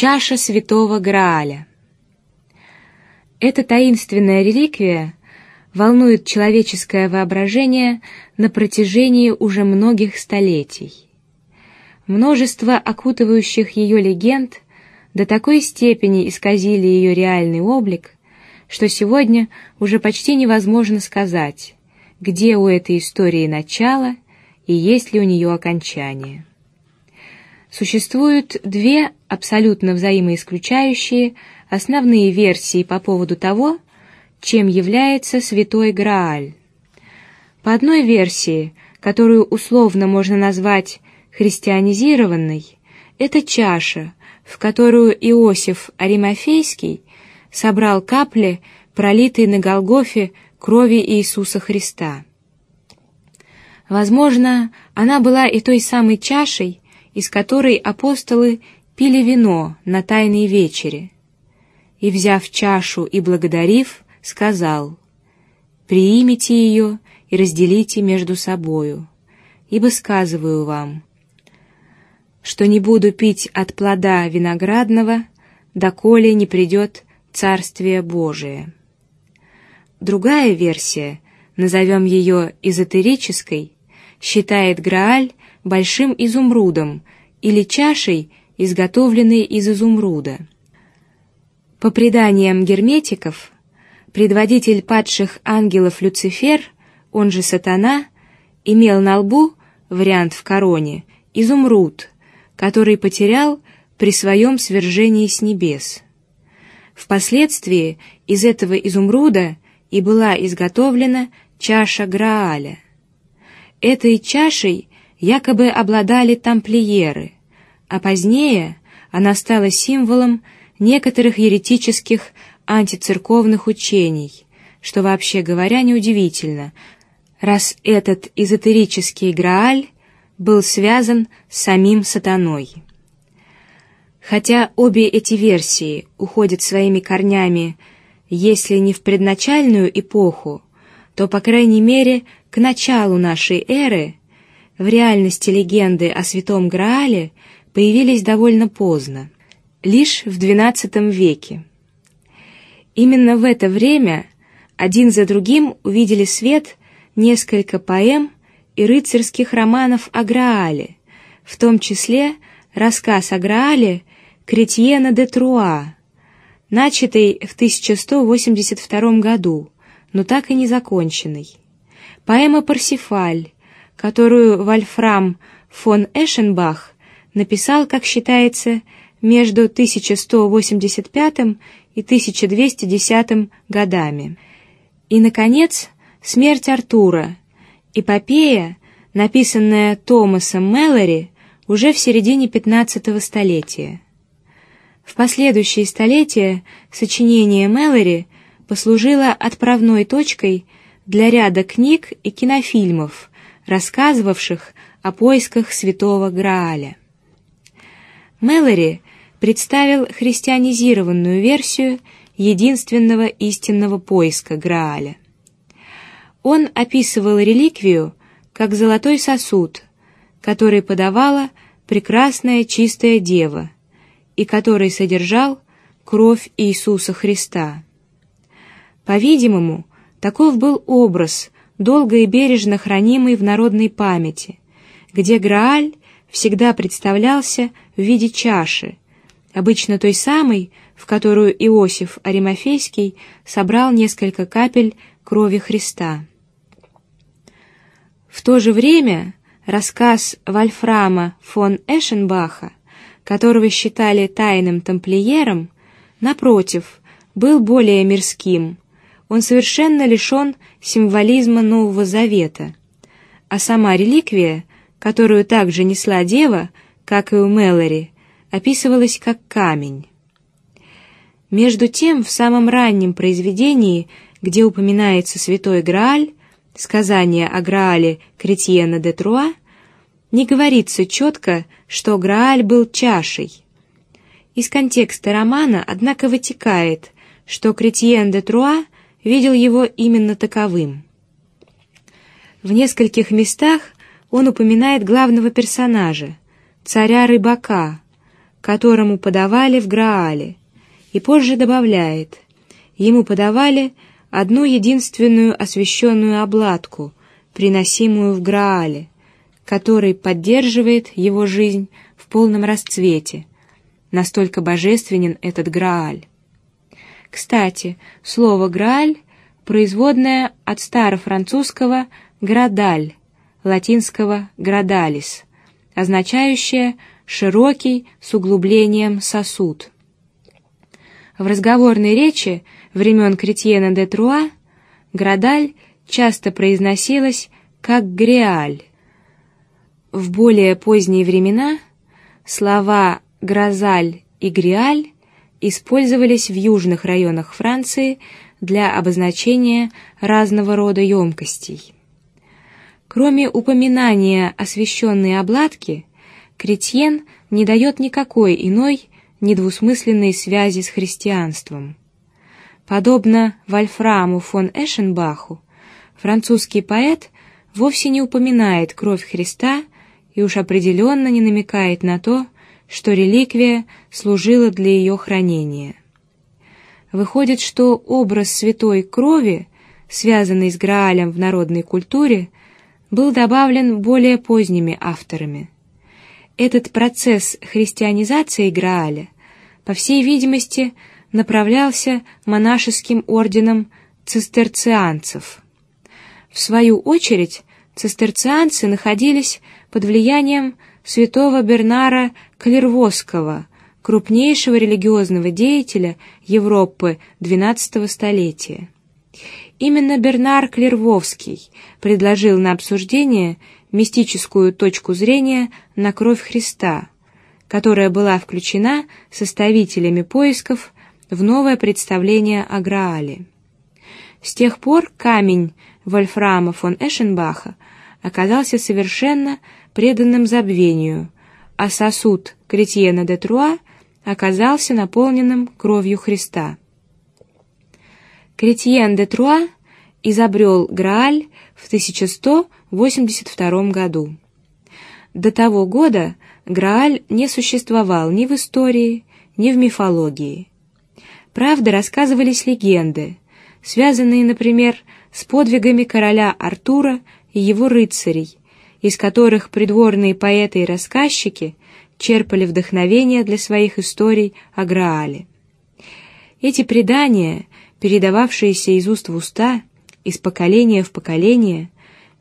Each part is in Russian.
Чаша святого Грааля. Эта таинственная реликвия волнует человеческое воображение на протяжении уже многих столетий. Множество окутывающих ее легенд до такой степени исказили ее реальный облик, что сегодня уже почти невозможно сказать, где у этой истории начало и есть ли у нее окончание. Существуют две абсолютно взаимоисключающие основные версии по поводу того, чем является Святой Грааль. По одной версии, которую условно можно назвать христианизированной, это чаша, в которую Иосиф Аримафейский собрал капли, пролитые на Голгофе крови Иисуса Христа. Возможно, она была и той самой чашей, из которой апостолы пили вино на тайной вечере. И взяв чашу и благодарив, сказал: "Приимите ее и разделите между собою, ибо сказываю вам, что не буду пить от плода виноградного, доколе не придет Царствие Божие". Другая версия, назовем ее эзотерической, считает Грааль большим изумрудом или чашей, изготовленной из изумруда. По преданиям герметиков, предводитель падших ангелов Люцифер, он же Сатана, имел на лбу вариант в короне изумруд, который потерял при своем свержении с небес. Впоследствии из этого изумруда и была изготовлена чаша Грааля. Этой чашей якобы обладали тамплиеры, а позднее она стала символом некоторых еретических антицерковных учений, что вообще говоря неудивительно, раз этот эзотерический Грааль был связан с самим сатаной. Хотя обе эти версии уходят своими корнями, если не в предначальную эпоху, то по крайней мере к началу нашей эры в реальности легенды о святом Граале появились довольно поздно, лишь в XII веке. Именно в это время один за другим увидели свет несколько поэм и рыцарских романов о Граале, в том числе рассказ о Граале Кретьена де Труа, начатый в 1182 году, но так и не законченный. Поэма Парсифаль, которую Вольфрам фон Эшенбах написал, как считается, между 1185 и 1210 годами. И, наконец, смерть Артура, эпопея, написанная Томасом Мэлори уже в середине XV столетия. В последующие столетия сочинение Мэлори послужило отправной точкой для ряда книг и кинофильмов, рассказывавших о поисках святого Грааля. Мэлори представил христианизированную версию единственного истинного поиска Грааля. Он описывал реликвию как золотой сосуд, который подавала прекрасная чистая дева, и который содержал кровь Иисуса Христа. По-видимому, таков был образ, долго и бережно хранимый в народной памяти, где Грааль всегда представлялся в виде чаши, обычно той самой, в которую Иосиф Аримафейский собрал несколько капель крови Христа. В то же время рассказ Вольфрама фон Эшенбаха, которого считали тайным тамплиером, напротив, был более мирским. Он совершенно лишен символизма Нового Завета, а сама реликвия которую также несла дева, как и у Мэлори, описывалась как камень. Между тем, в самом раннем произведении, где упоминается святой Грааль, сказание о Граале Кретьена де Труа, не говорится четко, что Грааль был чашей. Из контекста романа, однако, вытекает, что Кретьен де Труа видел его именно таковым. В нескольких местах он упоминает главного персонажа, царя рыбака, которому подавали в Граале, и позже добавляет, ему подавали одну единственную освященную обладку, приносимую в Граале, который поддерживает его жизнь в полном расцвете. Настолько божественен этот Грааль. Кстати, слово Грааль производное от старофранцузского градаль, латинского градалис, означающее широкий с углублением сосуд. В разговорной речи времен Кретьена де Труа градаль часто произносилось как греаль. В более поздние времена слова грозаль и греаль использовались в южных районах Франции для обозначения разного рода емкостей. Кроме упоминания освященной обладки, Кретьен не дает никакой иной недвусмысленной связи с христианством. Подобно Вольфраму фон Эшенбаху, французский поэт вовсе не упоминает кровь Христа и уж определенно не намекает на то, что реликвия служила для ее хранения. Выходит, что образ святой крови, связанный с Граалем в народной культуре, был добавлен более поздними авторами. Этот процесс христианизации Грааля, по всей видимости, направлялся монашеским орденом цистерцианцев. В свою очередь, цистерцианцы находились под влиянием святого Бернара Клервосского, крупнейшего религиозного деятеля Европы XII столетия. Именно Бернар Клервовский предложил на обсуждение мистическую точку зрения на кровь Христа, которая была включена составителями поисков в новое представление о Граале. С тех пор камень Вольфрама фон Эшенбаха оказался совершенно преданным забвению, а сосуд Кретьена де Труа оказался наполненным кровью Христа. Кретьен де Труа изобрел Грааль в 1182 году. До того года Грааль не существовал ни в истории, ни в мифологии. Правда, рассказывались легенды, связанные, например, с подвигами короля Артура и его рыцарей, из которых придворные поэты и рассказчики черпали вдохновение для своих историй о Граале. Эти предания, передававшиеся из уст в уста, из поколения в поколение,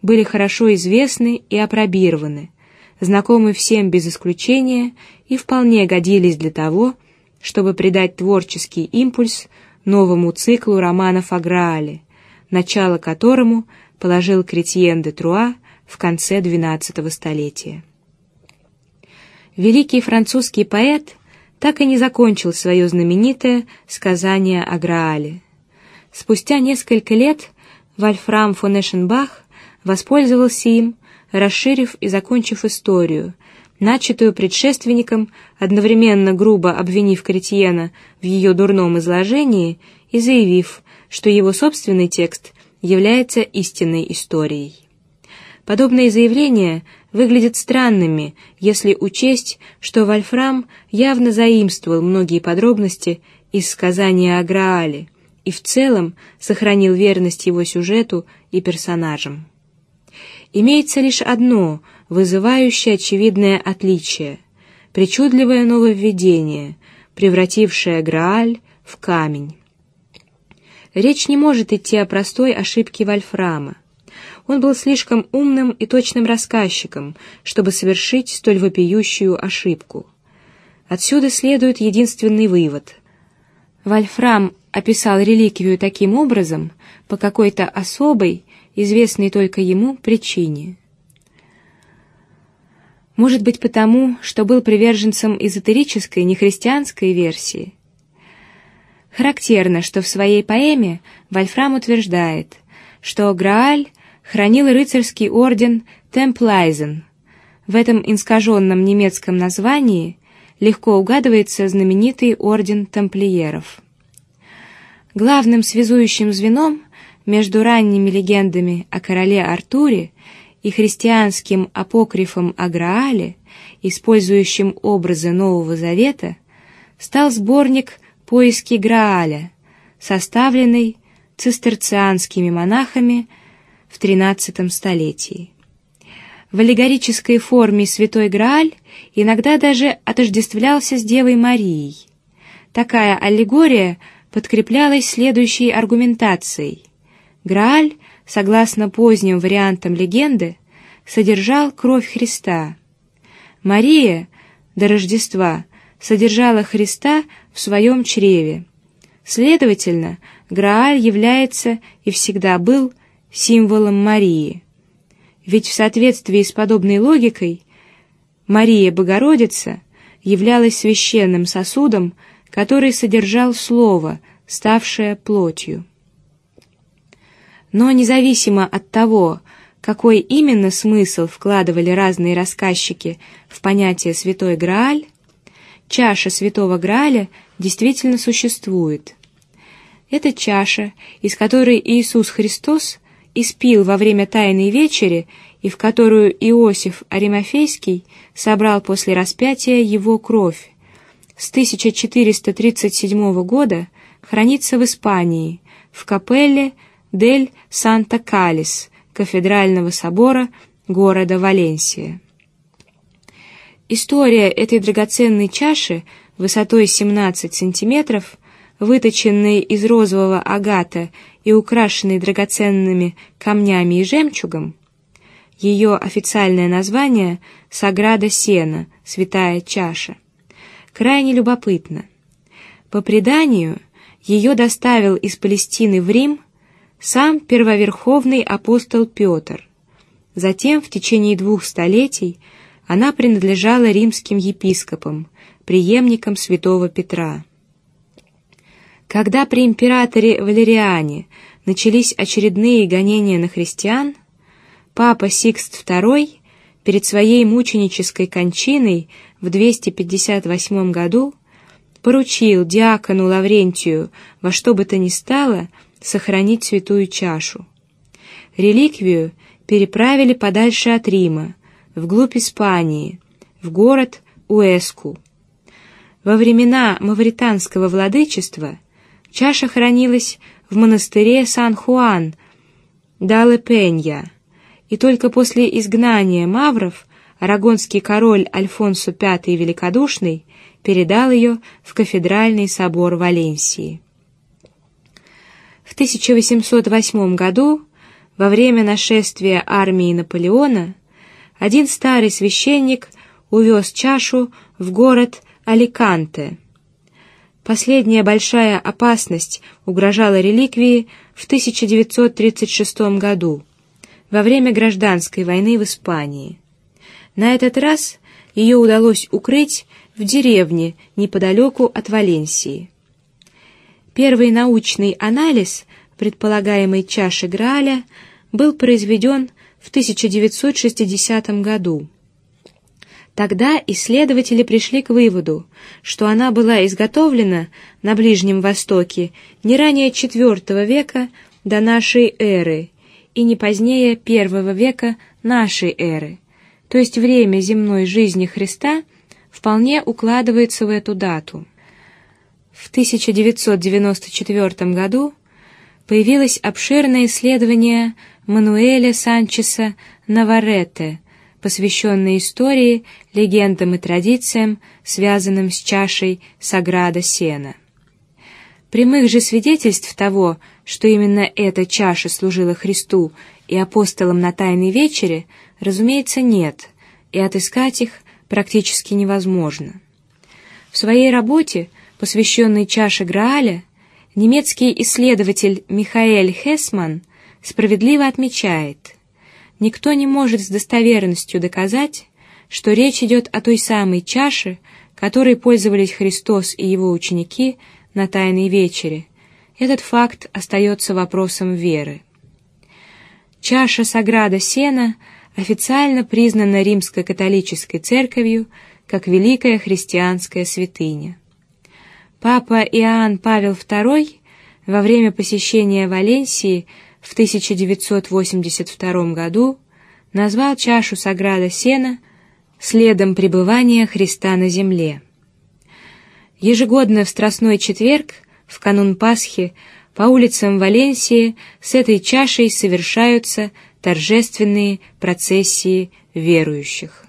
были хорошо известны и опробированы, знакомы всем без исключения и вполне годились для того, чтобы придать творческий импульс новому циклу романов о Граале, начало которому положил Кретьен де Труа в конце XII столетия. Великий французский поэт так и не закончил свое знаменитое сказание о Граале. Спустя несколько лет Вольфрам фон Эшенбах воспользовался им, расширив и закончив историю, начатую предшественником, одновременно грубо обвинив Кретьена в ее дурном изложении и заявив, что его собственный текст является истинной историей. Подобные заявления выглядят странными, если учесть, что Вольфрам явно заимствовал многие подробности из сказания о Граале и в целом сохранил верность его сюжету и персонажам. Имеется лишь одно вызывающее очевидное отличие: причудливое нововведение, превратившее Грааль в камень. Речь не может идти о простой ошибке Вольфрама. Он был слишком умным и точным рассказчиком, чтобы совершить столь вопиющую ошибку. Отсюда следует единственный вывод: Вольфрам описал реликвию таким образом по какой-то особой, известной только ему причине. Может быть, потому, что был приверженцем эзотерической нехристианской версии. Характерно, что в своей поэме Вольфрам утверждает, что Грааль хранил рыцарский орден Темплайзен. В этом искаженном немецком названии легко угадывается знаменитый орден тамплиеров. Главным связующим звеном между ранними легендами о короле Артуре и христианским апокрифом о Граале использующим образы Нового Завета, стал сборник «Поиски Грааля», составленный цистерцианскими монахами в XIII столетии. В аллегорической форме Святой Грааль иногда даже отождествлялся с Девой Марией. Такая аллегория подкреплялась следующей аргументацией: Грааль, согласно поздним вариантам легенды, содержал кровь Христа. Мария до Рождества содержала Христа в своем чреве. Следовательно, Грааль является и всегда был символом Марии. Ведь в соответствии с подобной логикой Мария Богородица являлась священным сосудом, который содержал Слово, ставшее плотью. Но независимо от того, какой именно смысл вкладывали разные рассказчики в понятие Святой Грааль, чаша Святого Грааля действительно существует. Это чаша, из которой Иисус Христос испил во время тайной вечери и в которую Иосиф Аримафейский собрал после распятия его кровь, с 1437 года хранится в Испании в капелле дель Санта Калис кафедрального собора города Валенсия. История этой драгоценной чаши высотой 17 сантиметров, выточенной из розового агата и украшенной драгоценными камнями и жемчугом, ее официальное название Саграда Сена, Святая чаша, крайне любопытно. По преданию, ее доставил из Палестины в Рим сам первоверховный апостол Петр. Затем в течение двух столетий она принадлежала римским епископам, преемникам святого Петра. Когда при императоре Валериане начались очередные гонения на христиан, папа Сикст II перед своей мученической кончиной в 258 году поручил диакону Лаврентию во что бы то ни стало сохранить святую чашу. Реликвию переправили подальше от Рима, вглубь Испании, в город Уэску. Во времена мавританского владычества чаша хранилась в монастыре Сан-Хуан Дале-Пенья, и только после изгнания мавров арагонский король Альфонсо V Великодушный передал ее в кафедральный собор Валенсии. В 1808 году, во время нашествия армии Наполеона, один старый священник увез чашу в город Аликанте. Последняя большая опасность угрожала реликвии в 1936 году, во время гражданской войны в Испании. На этот раз ее удалось укрыть в деревне неподалеку от Валенсии. Первый научный анализ предполагаемой чаши Грааля был произведен в 1960 году. Тогда исследователи пришли к выводу, что она была изготовлена на Ближнем Востоке не ранее IV века до нашей эры и не позднее I века нашей эры, то есть время земной жизни Христа вполне укладывается в эту дату. В 1994 году появилось обширное исследование Мануэля Санчеса Наварете, посвященное истории, легендам и традициям, связанным с чашей Саграда Сена. Прямых же свидетельств того, что именно эта чаша служила Христу и апостолам на тайной вечере, разумеется, нет, и отыскать их практически невозможно. В своей работе, посвященной чаше Грааля, немецкий исследователь Михаэль Хесман справедливо отмечает: никто не может с достоверностью доказать, что речь идет о той самой чаше, которой пользовались Христос и его ученики на тайной вечере, этот факт остается вопросом веры. Чаша Саграда Сена официально признана римской католической церковью как великая христианская святыня. Папа Иоанн Павел II во время посещения Валенсии в 1982 году назвал чашу Саграда Сена следом пребывания Христа на земле. Ежегодно в Страстной четверг, в канун Пасхи, по улицам Валенсии с этой чашей совершаются торжественные процессии верующих.